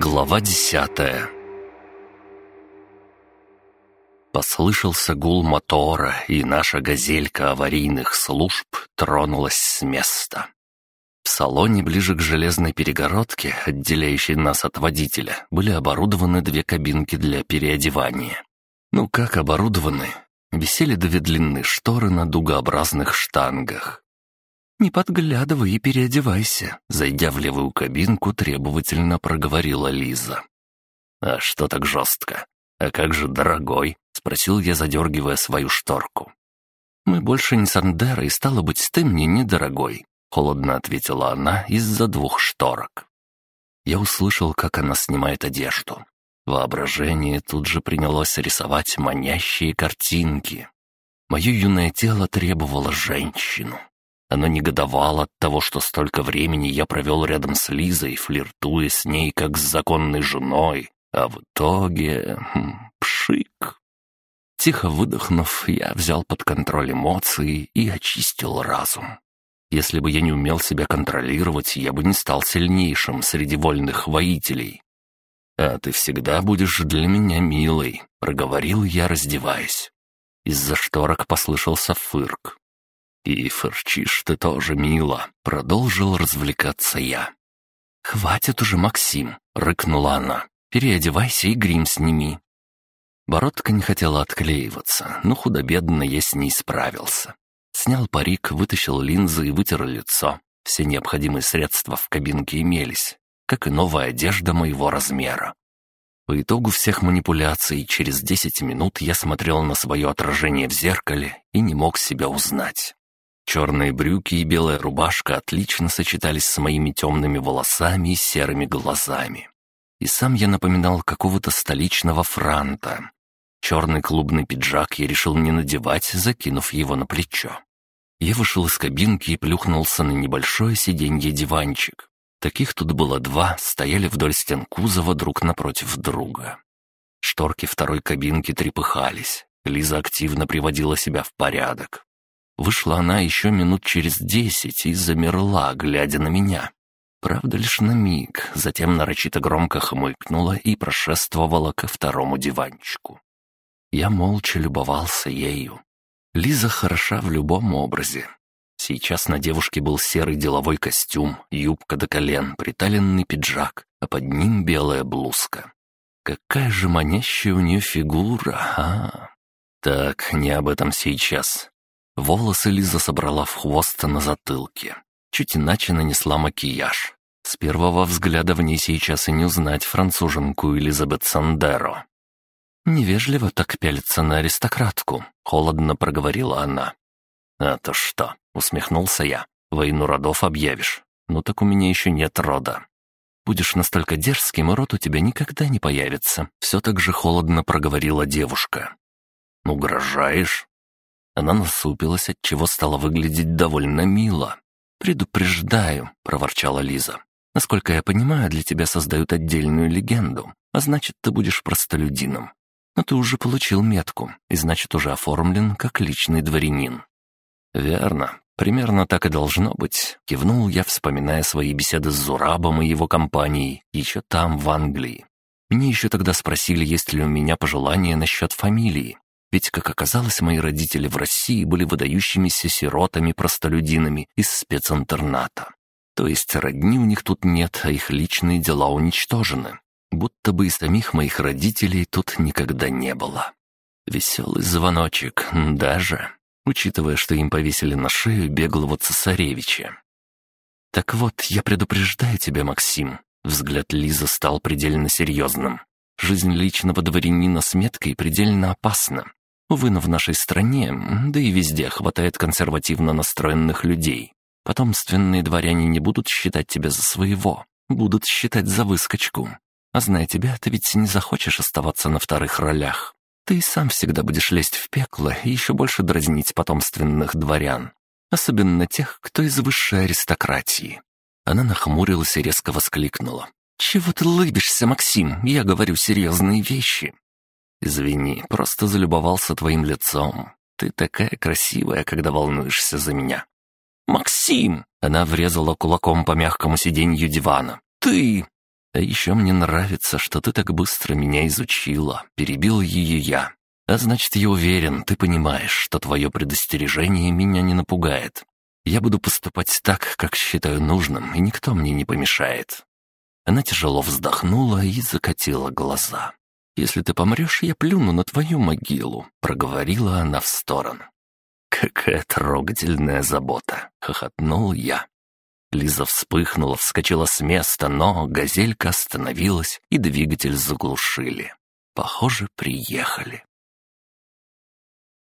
Глава десятая Послышался гул мотора, и наша газелька аварийных служб тронулась с места. В салоне ближе к железной перегородке, отделяющей нас от водителя, были оборудованы две кабинки для переодевания. Ну как оборудованы? Висели две длинные шторы на дугообразных штангах. «Не подглядывай и переодевайся», — зайдя в левую кабинку, требовательно проговорила Лиза. «А что так жестко? А как же дорогой?» — спросил я, задергивая свою шторку. «Мы больше не Сандера, и стало быть, ты мне недорогой», — холодно ответила она из-за двух шторок. Я услышал, как она снимает одежду. Воображение тут же принялось рисовать манящие картинки. Мое юное тело требовало женщину. Оно негодовало от того, что столько времени я провел рядом с Лизой, флиртуя с ней как с законной женой, а в итоге... Хм, пшик. Тихо выдохнув, я взял под контроль эмоции и очистил разум. Если бы я не умел себя контролировать, я бы не стал сильнейшим среди вольных воителей. «А ты всегда будешь для меня милой», — проговорил я, раздеваясь. Из-за шторок послышался фырк. «И фырчишь ты тоже мило», — продолжил развлекаться я. «Хватит уже, Максим», — рыкнула она. «Переодевайся и грим сними». Бородка не хотела отклеиваться, но худо-бедно я с ней справился. Снял парик, вытащил линзы и вытер лицо. Все необходимые средства в кабинке имелись, как и новая одежда моего размера. По итогу всех манипуляций через десять минут я смотрел на свое отражение в зеркале и не мог себя узнать. Черные брюки и белая рубашка отлично сочетались с моими темными волосами и серыми глазами. И сам я напоминал какого-то столичного франта. Черный клубный пиджак я решил не надевать, закинув его на плечо. Я вышел из кабинки и плюхнулся на небольшое сиденье-диванчик. Таких тут было два, стояли вдоль стен кузова друг напротив друга. Шторки второй кабинки трепыхались. Лиза активно приводила себя в порядок. Вышла она еще минут через десять и замерла, глядя на меня. Правда, лишь на миг, затем нарочито громко хмыкнула и прошествовала ко второму диванчику. Я молча любовался ею. Лиза хороша в любом образе. Сейчас на девушке был серый деловой костюм, юбка до колен, приталенный пиджак, а под ним белая блузка. Какая же манящая у нее фигура, а! Так, не об этом сейчас. Волосы Лиза собрала в хвост на затылке. Чуть иначе нанесла макияж. С первого взгляда в ней сейчас и не узнать француженку Элизабет Сандеро. «Невежливо так пялиться на аристократку», — холодно проговорила она. «А то что?» — усмехнулся я. «Войну родов объявишь. Ну так у меня еще нет рода. Будешь настолько дерзким, и род у тебя никогда не появится», — все так же холодно проговорила девушка. «Угрожаешь?» Она насупилась, отчего стала выглядеть довольно мило. «Предупреждаю», — проворчала Лиза. «Насколько я понимаю, для тебя создают отдельную легенду, а значит, ты будешь простолюдином. Но ты уже получил метку, и значит, уже оформлен как личный дворянин». «Верно. Примерно так и должно быть», — кивнул я, вспоминая свои беседы с Зурабом и его компанией, еще там, в Англии. Меня еще тогда спросили, есть ли у меня пожелания насчет фамилии. Ведь, как оказалось, мои родители в России были выдающимися сиротами-простолюдинами из специнтерната. То есть родни у них тут нет, а их личные дела уничтожены. Будто бы и самих моих родителей тут никогда не было. Веселый звоночек, даже, учитывая, что им повесили на шею беглого цесаревича. «Так вот, я предупреждаю тебя, Максим». Взгляд Лизы стал предельно серьезным. «Жизнь личного дворянина с меткой предельно опасна. Увы, но в нашей стране, да и везде, хватает консервативно настроенных людей. Потомственные дворяне не будут считать тебя за своего, будут считать за выскочку. А зная тебя, ты ведь не захочешь оставаться на вторых ролях. Ты и сам всегда будешь лезть в пекло и еще больше дразнить потомственных дворян. Особенно тех, кто из высшей аристократии. Она нахмурилась и резко воскликнула. «Чего ты лыбишься, Максим? Я говорю серьезные вещи. «Извини, просто залюбовался твоим лицом. Ты такая красивая, когда волнуешься за меня». «Максим!» — она врезала кулаком по мягкому сиденью дивана. «Ты!» А еще мне нравится, что ты так быстро меня изучила, перебил ее я. А значит, я уверен, ты понимаешь, что твое предостережение меня не напугает. Я буду поступать так, как считаю нужным, и никто мне не помешает». Она тяжело вздохнула и закатила глаза. «Если ты помрешь, я плюну на твою могилу», — проговорила она в сторону. «Какая трогательная забота!» — хохотнул я. Лиза вспыхнула, вскочила с места, но газелька остановилась, и двигатель заглушили. Похоже, приехали.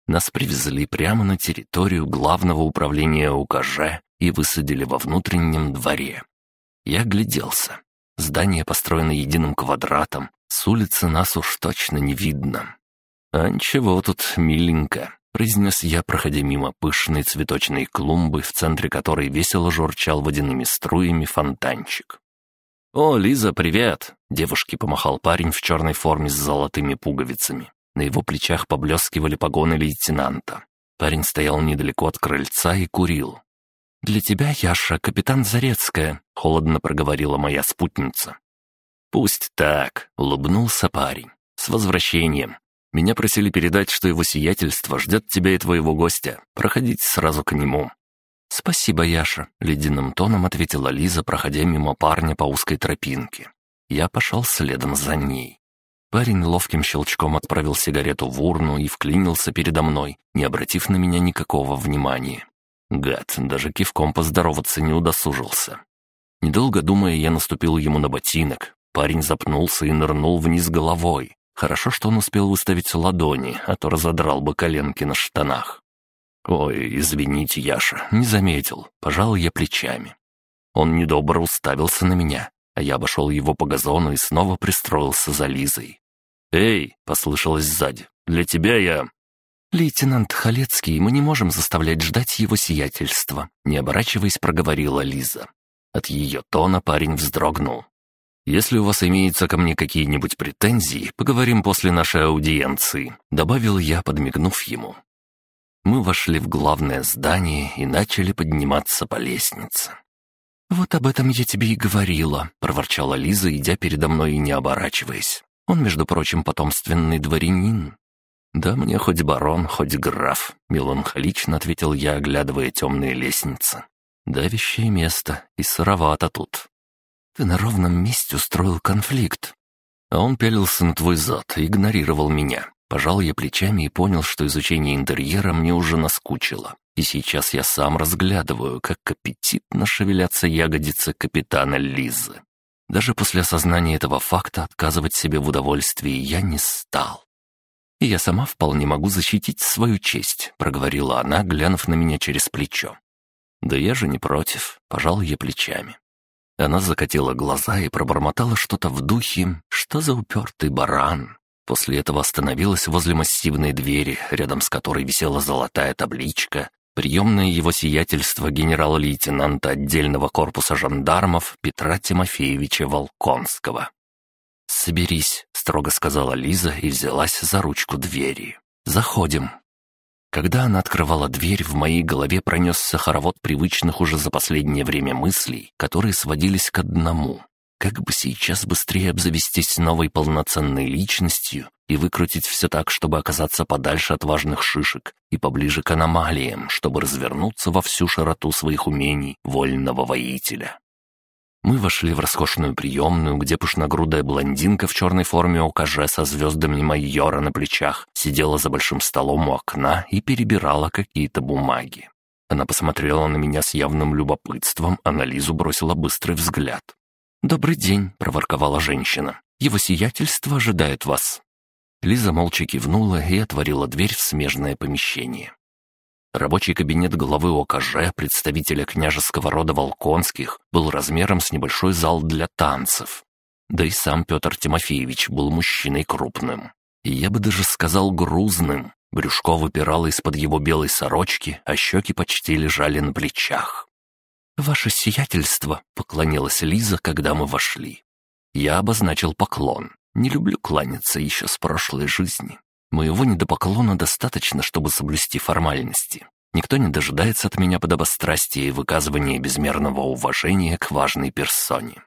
Нас привезли прямо на территорию главного управления УКЖ и высадили во внутреннем дворе. Я гляделся. Здание построено единым квадратом, с улицы нас уж точно не видно. «А ничего тут миленько», — произнес я, проходя мимо пышной цветочной клумбы, в центре которой весело журчал водяными струями фонтанчик. «О, Лиза, привет!» — девушке помахал парень в черной форме с золотыми пуговицами. На его плечах поблескивали погоны лейтенанта. Парень стоял недалеко от крыльца и курил. «Для тебя, Яша, капитан Зарецкая», — холодно проговорила моя спутница. «Пусть так», — улыбнулся парень. «С возвращением. Меня просили передать, что его сиятельство ждет тебя и твоего гостя. Проходите сразу к нему». «Спасибо, Яша», — ледяным тоном ответила Лиза, проходя мимо парня по узкой тропинке. Я пошел следом за ней. Парень ловким щелчком отправил сигарету в урну и вклинился передо мной, не обратив на меня никакого внимания. Гад, даже кивком поздороваться не удосужился. Недолго думая, я наступил ему на ботинок. Парень запнулся и нырнул вниз головой. Хорошо, что он успел выставить ладони, а то разодрал бы коленки на штанах. «Ой, извините, Яша, не заметил», — пожал я плечами. Он недобро уставился на меня, а я обошел его по газону и снова пристроился за Лизой. «Эй!» — послышалось сзади. «Для тебя я...» «Лейтенант Халецкий, мы не можем заставлять ждать его сиятельства», — не оборачиваясь, проговорила Лиза. От ее тона парень вздрогнул. «Если у вас имеются ко мне какие-нибудь претензии, поговорим после нашей аудиенции», — добавил я, подмигнув ему. Мы вошли в главное здание и начали подниматься по лестнице. «Вот об этом я тебе и говорила», — проворчала Лиза, идя передо мной и не оборачиваясь. Он, между прочим, потомственный дворянин». «Да мне хоть барон, хоть граф», — меланхолично ответил я, оглядывая темные лестницы. «Давящее место, и сыровато тут». «Ты на ровном месте устроил конфликт». А он пялился на твой зад, игнорировал меня. Пожал я плечами и понял, что изучение интерьера мне уже наскучило. И сейчас я сам разглядываю, как аппетитно шевелятся ягодицы капитана Лизы. Даже после осознания этого факта отказывать себе в удовольствии я не стал. «И я сама вполне могу защитить свою честь», — проговорила она, глянув на меня через плечо. «Да я же не против», — пожал я плечами. Она закатила глаза и пробормотала что-то в духе «Что за упертый баран?». После этого остановилась возле массивной двери, рядом с которой висела золотая табличка приемное его сиятельство генерала-лейтенанта отдельного корпуса жандармов Петра Тимофеевича Волконского. «Соберись», — строго сказала Лиза и взялась за ручку двери. «Заходим». Когда она открывала дверь, в моей голове пронесся хоровод привычных уже за последнее время мыслей, которые сводились к одному. Как бы сейчас быстрее обзавестись новой полноценной личностью и выкрутить все так, чтобы оказаться подальше от важных шишек и поближе к аномалиям, чтобы развернуться во всю широту своих умений вольного воителя. Мы вошли в роскошную приемную, где пышногрудая блондинка в черной форме ОКЖ со звездами майора на плечах сидела за большим столом у окна и перебирала какие-то бумаги. Она посмотрела на меня с явным любопытством, а на Лизу бросила быстрый взгляд. «Добрый день», — проворковала женщина. «Его сиятельство ожидает вас». Лиза молча кивнула и отворила дверь в смежное помещение. Рабочий кабинет главы ОКЖ, представителя княжеского рода Волконских, был размером с небольшой зал для танцев. Да и сам Петр Тимофеевич был мужчиной крупным. И я бы даже сказал грузным. Брюшко выпирало из-под его белой сорочки, а щеки почти лежали на плечах. «Ваше сиятельство», — поклонилась Лиза, когда мы вошли. Я обозначил поклон. Не люблю кланяться еще с прошлой жизни. Моего недопоклона достаточно, чтобы соблюсти формальности. Никто не дожидается от меня подобострастия и выказывания безмерного уважения к важной персоне.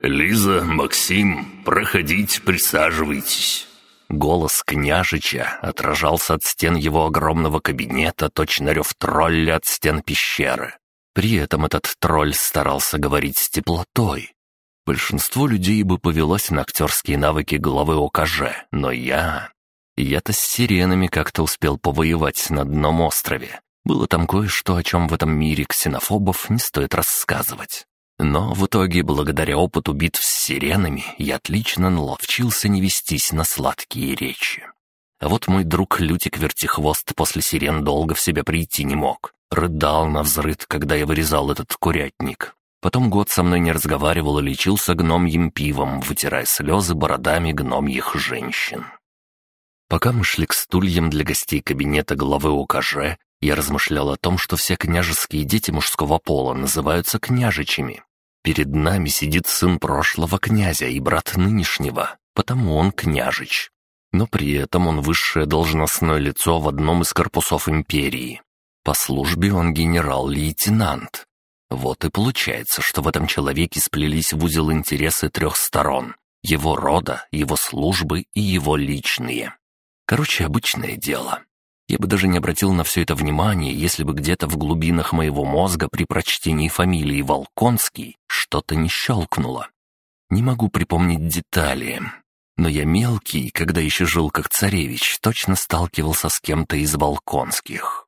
«Лиза, Максим, проходите, присаживайтесь». Голос княжича отражался от стен его огромного кабинета, точно рев тролля от стен пещеры. При этом этот тролль старался говорить с теплотой. Большинство людей бы повелось на актерские навыки главы ОКЖ, но я... Я-то с сиренами как-то успел повоевать на одном острове. Было там кое-что, о чем в этом мире ксенофобов не стоит рассказывать. Но в итоге, благодаря опыту битв с сиренами, я отлично наловчился не вестись на сладкие речи. А вот мой друг Лютик Вертихвост после сирен долго в себя прийти не мог. Рыдал на взрыд, когда я вырезал этот курятник. Потом год со мной не разговаривал и лечился гномьим пивом, вытирая слезы бородами гномьих женщин. Пока мы шли к стульям для гостей кабинета главы УКЖ, я размышлял о том, что все княжеские дети мужского пола называются княжичами. Перед нами сидит сын прошлого князя и брат нынешнего, потому он княжич. Но при этом он высшее должностное лицо в одном из корпусов империи. По службе он генерал-лейтенант. Вот и получается, что в этом человеке сплелись в узел интересы трех сторон. Его рода, его службы и его личные. Короче, обычное дело. Я бы даже не обратил на все это внимание, если бы где-то в глубинах моего мозга при прочтении фамилии Волконский что-то не щелкнуло. Не могу припомнить детали, но я мелкий, когда еще жил как царевич, точно сталкивался с кем-то из Волконских.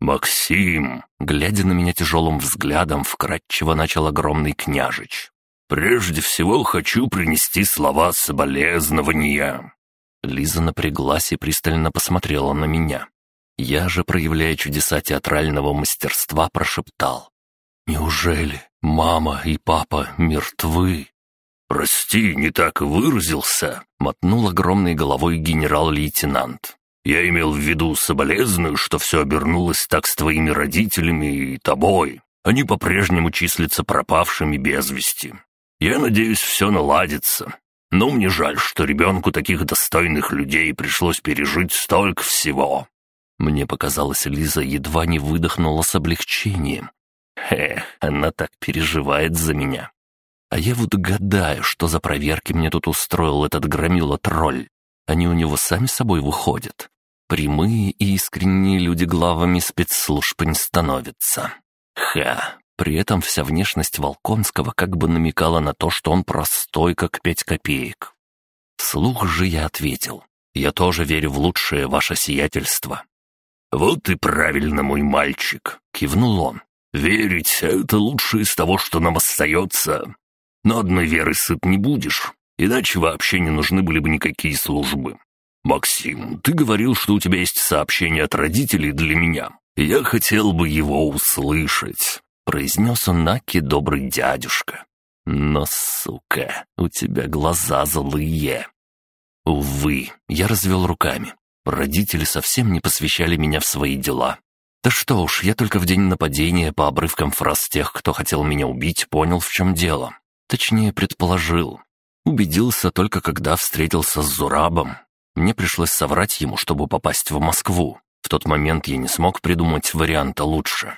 «Максим!» — глядя на меня тяжелым взглядом, вкратчиво начал огромный княжич. «Прежде всего хочу принести слова соболезнования. Лиза напряглась и пристально посмотрела на меня. Я же, проявляя чудеса театрального мастерства, прошептал. «Неужели мама и папа мертвы?» «Прости, не так выразился», — мотнул огромной головой генерал-лейтенант. «Я имел в виду соболезную, что все обернулось так с твоими родителями и тобой. Они по-прежнему числятся пропавшими без вести. Я надеюсь, все наладится. Но мне жаль, что ребенку таких достойных людей пришлось пережить столько всего». Мне показалось, Лиза едва не выдохнула с облегчением. Эх, она так переживает за меня. А я вот гадаю, что за проверки мне тут устроил этот громила-тролль. Они у него сами собой выходят. Прямые и искренние люди главами спецслужб не становятся. Ха, при этом вся внешность Волконского как бы намекала на то, что он простой, как пять копеек. Вслух же я ответил. «Я тоже верю в лучшее ваше сиятельство». «Вот и правильно, мой мальчик», — кивнул он. «Верить — это лучшее из того, что нам остается. Но одной веры сыт не будешь, иначе вообще не нужны были бы никакие службы. Максим, ты говорил, что у тебя есть сообщение от родителей для меня. Я хотел бы его услышать произнес он Наки добрый дядюшка. Но, сука, у тебя глаза злые. Увы, я развел руками. Родители совсем не посвящали меня в свои дела. Да что уж, я только в день нападения по обрывкам фраз тех, кто хотел меня убить, понял, в чем дело. Точнее, предположил. Убедился только когда встретился с Зурабом. Мне пришлось соврать ему, чтобы попасть в Москву. В тот момент я не смог придумать варианта лучше.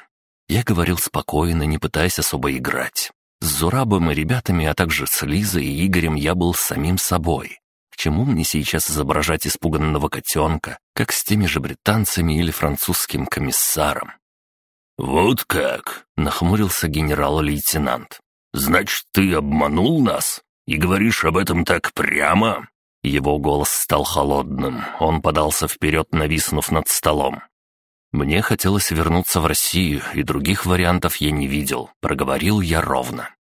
Я говорил спокойно, не пытаясь особо играть. С Зурабом и ребятами, а также с Лизой и Игорем я был самим собой. К чему мне сейчас изображать испуганного котенка, как с теми же британцами или французским комиссаром? «Вот как!» — нахмурился генерал-лейтенант. «Значит, ты обманул нас? И говоришь об этом так прямо?» Его голос стал холодным. Он подался вперед, нависнув над столом. Мне хотелось вернуться в Россию, и других вариантов я не видел, проговорил я ровно.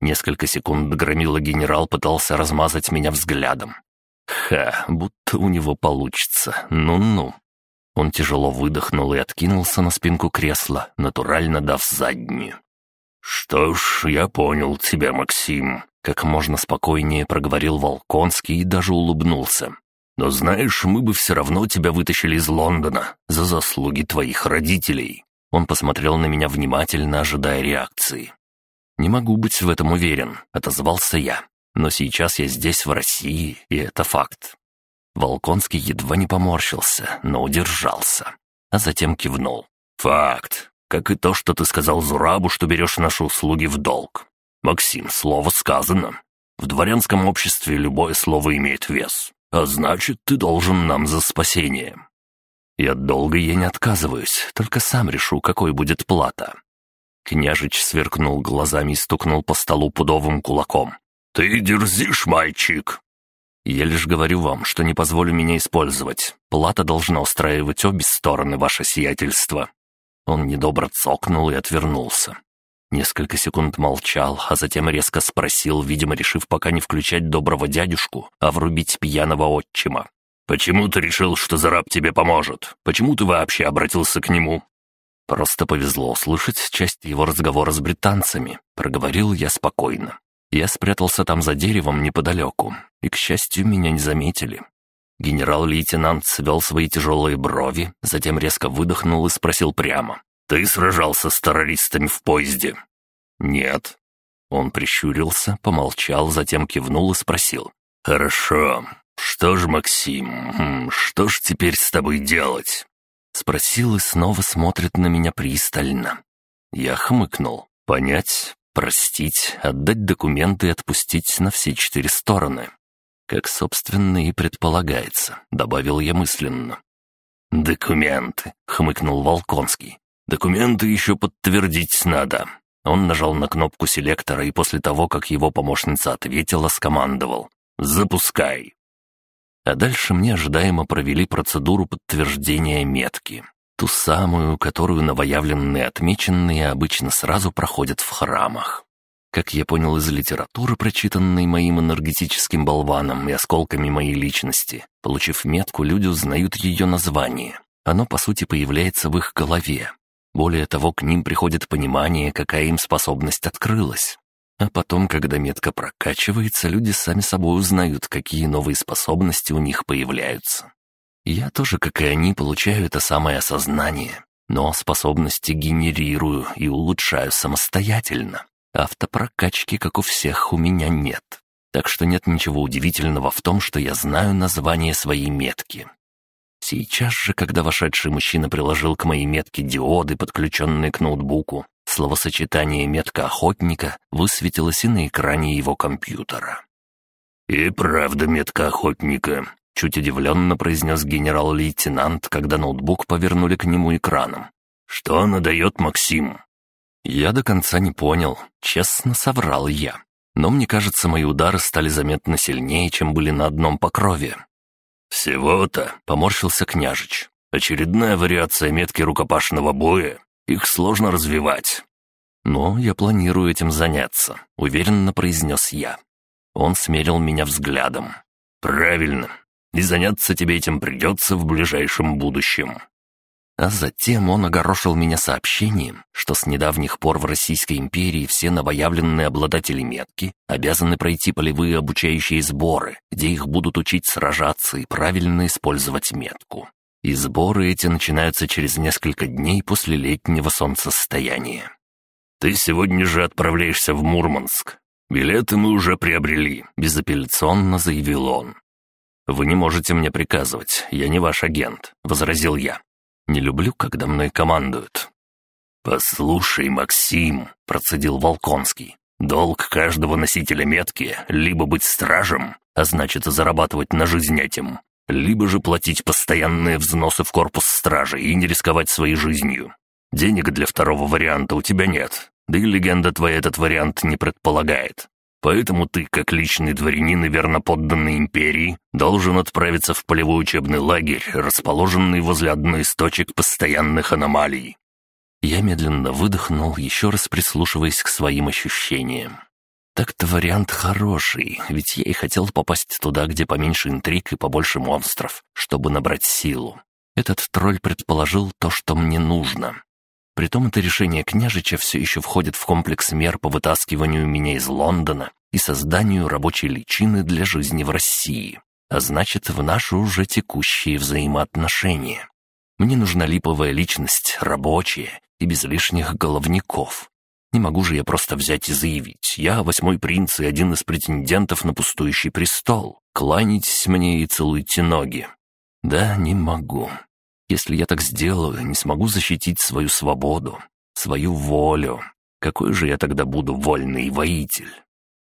Несколько секунд громила генерал пытался размазать меня взглядом. Ха, будто у него получится, ну-ну. Он тяжело выдохнул и откинулся на спинку кресла, натурально дав заднюю. «Что ж, я понял тебя, Максим», — как можно спокойнее проговорил Волконский и даже улыбнулся. Но знаешь, мы бы все равно тебя вытащили из Лондона за заслуги твоих родителей». Он посмотрел на меня внимательно, ожидая реакции. «Не могу быть в этом уверен», — отозвался я. «Но сейчас я здесь, в России, и это факт». Волконский едва не поморщился, но удержался, а затем кивнул. «Факт. Как и то, что ты сказал Зурабу, что берешь наши услуги в долг. «Максим, слово сказано. В дворянском обществе любое слово имеет вес, а значит, ты должен нам за спасение». «И от долга я не отказываюсь, только сам решу, какой будет плата». Княжич сверкнул глазами и стукнул по столу пудовым кулаком. «Ты дерзишь, мальчик!» «Я лишь говорю вам, что не позволю меня использовать. Плата должна устраивать обе стороны, ваше сиятельство». Он недобро цокнул и отвернулся. Несколько секунд молчал, а затем резко спросил, видимо, решив пока не включать доброго дядюшку, а врубить пьяного отчима. «Почему ты решил, что Зараб тебе поможет? Почему ты вообще обратился к нему?» «Просто повезло услышать часть его разговора с британцами», — проговорил я спокойно. Я спрятался там за деревом неподалеку, и, к счастью, меня не заметили. Генерал-лейтенант свел свои тяжелые брови, затем резко выдохнул и спросил прямо. «Ты сражался с террористами в поезде?» «Нет». Он прищурился, помолчал, затем кивнул и спросил. «Хорошо. Что ж, Максим, что ж теперь с тобой делать?» Спросил и снова смотрит на меня пристально. Я хмыкнул. «Понять, простить, отдать документы и отпустить на все четыре стороны. Как, собственно, и предполагается», — добавил я мысленно. «Документы», — хмыкнул Волконский. «Документы еще подтвердить надо». Он нажал на кнопку селектора и после того, как его помощница ответила, скомандовал «Запускай». А дальше мне ожидаемо провели процедуру подтверждения метки. Ту самую, которую новоявленные отмеченные обычно сразу проходят в храмах. Как я понял из литературы, прочитанной моим энергетическим болваном и осколками моей личности, получив метку, люди узнают ее название. Оно, по сути, появляется в их голове. Более того, к ним приходит понимание, какая им способность открылась. А потом, когда метка прокачивается, люди сами собой узнают, какие новые способности у них появляются. Я тоже, как и они, получаю это самое осознание, но способности генерирую и улучшаю самостоятельно. Автопрокачки, как у всех, у меня нет. Так что нет ничего удивительного в том, что я знаю название своей метки. Сейчас же, когда вошедший мужчина приложил к моей метке диоды, подключенные к ноутбуку, словосочетание «метка охотника» высветилось и на экране его компьютера. «И правда метка охотника», — чуть удивленно произнес генерал-лейтенант, когда ноутбук повернули к нему экраном. «Что она дает, Максим?» Я до конца не понял, честно соврал я. Но мне кажется, мои удары стали заметно сильнее, чем были на одном покрове. «Всего-то», — поморщился княжич. «Очередная вариация метки рукопашного боя. Их сложно развивать». «Но я планирую этим заняться», — уверенно произнес я. Он смерил меня взглядом. «Правильно. И заняться тебе этим придется в ближайшем будущем. А затем он огорошил меня сообщением, что с недавних пор в Российской империи все новоявленные обладатели метки обязаны пройти полевые обучающие сборы, где их будут учить сражаться и правильно использовать метку. И сборы эти начинаются через несколько дней после летнего солнцестояния. «Ты сегодня же отправляешься в Мурманск. Билеты мы уже приобрели», — безапелляционно заявил он. «Вы не можете мне приказывать, я не ваш агент», — возразил я. Не люблю, когда мной командуют». «Послушай, Максим», — процедил Волконский, «долг каждого носителя метки — либо быть стражем, а значит зарабатывать на жизнь этим, либо же платить постоянные взносы в корпус стражи и не рисковать своей жизнью. Денег для второго варианта у тебя нет, да и легенда твоя этот вариант не предполагает. Поэтому ты, как личный дворянин и верно подданный империи, должен отправиться в полевой учебный лагерь, расположенный возле одной из точек постоянных аномалий». Я медленно выдохнул, еще раз прислушиваясь к своим ощущениям. Так-то вариант хороший, ведь я и хотел попасть туда, где поменьше интриг и побольше монстров, чтобы набрать силу. Этот тролль предположил то, что мне нужно. Притом это решение княжича все еще входит в комплекс мер по вытаскиванию меня из Лондона и созданию рабочей личины для жизни в России, а значит, в наши уже текущие взаимоотношения. Мне нужна липовая личность, рабочая и без лишних головников. Не могу же я просто взять и заявить, я восьмой принц и один из претендентов на пустующий престол. Кланяйтесь мне и целуйте ноги. Да, не могу. Если я так сделаю, не смогу защитить свою свободу, свою волю. Какой же я тогда буду вольный воитель?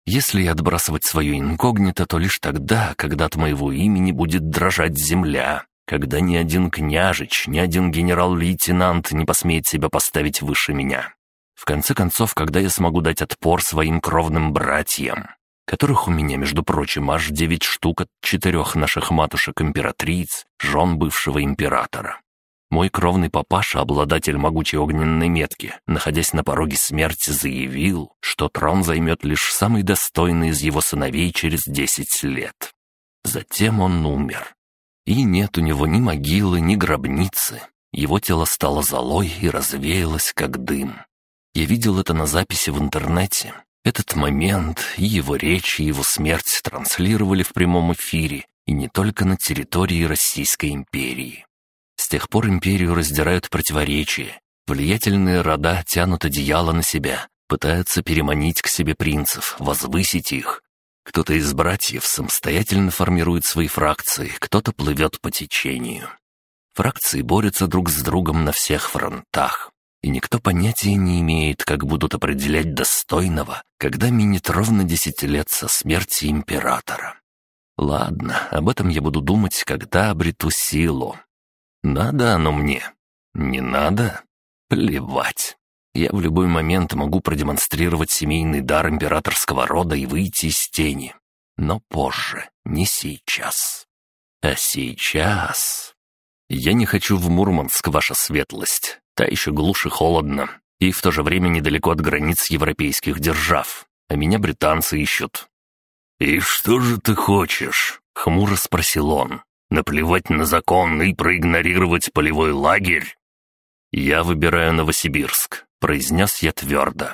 Если отбрасывать свое инкогнито, то лишь тогда, когда от моего имени будет дрожать земля, когда ни один княжич, ни один генерал-лейтенант не посмеет себя поставить выше меня. В конце концов, когда я смогу дать отпор своим кровным братьям, которых у меня, между прочим, аж девять штук от четырех наших матушек-императриц, жен бывшего императора. Мой кровный папаша, обладатель могучей огненной метки, находясь на пороге смерти, заявил, что трон займет лишь самый достойный из его сыновей через десять лет. Затем он умер. И нет у него ни могилы, ни гробницы. Его тело стало золой и развеялось, как дым. Я видел это на записи в интернете. Этот момент и его речь, и его смерть транслировали в прямом эфире, и не только на территории Российской империи. С тех пор империю раздирают противоречия. Влиятельные рода тянут одеяло на себя, пытаются переманить к себе принцев, возвысить их. Кто-то из братьев самостоятельно формирует свои фракции, кто-то плывет по течению. Фракции борются друг с другом на всех фронтах. И никто понятия не имеет, как будут определять достойного, когда минет ровно десять лет со смерти императора. Ладно, об этом я буду думать, когда обрету силу. Надо оно мне? Не надо? Плевать. Я в любой момент могу продемонстрировать семейный дар императорского рода и выйти из тени. Но позже, не сейчас. А сейчас... Я не хочу в Мурманск, ваша светлость. Та еще глушь и холодно. И в то же время недалеко от границ европейских держав. А меня британцы ищут. «И что же ты хочешь?» — хмуро спросил он. Наплевать на закон и проигнорировать полевой лагерь? «Я выбираю Новосибирск», — произнес я твердо.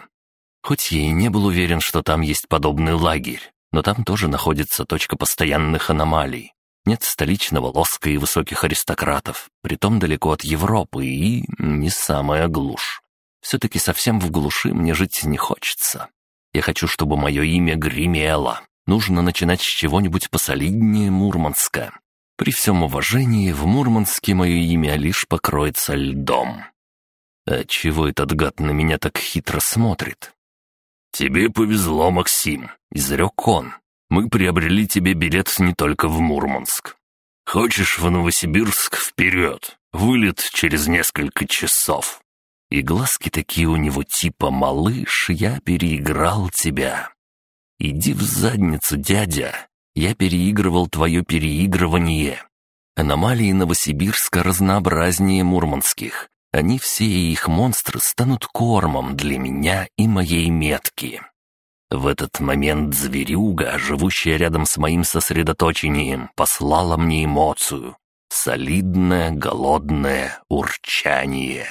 Хоть я и не был уверен, что там есть подобный лагерь, но там тоже находится точка постоянных аномалий. Нет столичного лоска и высоких аристократов, притом далеко от Европы и не самая глушь. Все-таки совсем в глуши мне жить не хочется. Я хочу, чтобы мое имя гремело. Нужно начинать с чего-нибудь посолиднее Мурманска. При всем уважении, в Мурманске мое имя лишь покроется льдом. А чего этот гад на меня так хитро смотрит? «Тебе повезло, Максим», — изрек он. «Мы приобрели тебе билет не только в Мурманск. Хочешь в Новосибирск — вперед! Вылет через несколько часов». И глазки такие у него типа «Малыш, я переиграл тебя». «Иди в задницу, дядя, я переигрывал твое переигрывание. Аномалии Новосибирска разнообразнее мурманских. Они все и их монстры станут кормом для меня и моей метки. В этот момент зверюга, живущая рядом с моим сосредоточением, послала мне эмоцию. Солидное, голодное урчание.